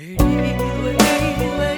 Anyway, anyway.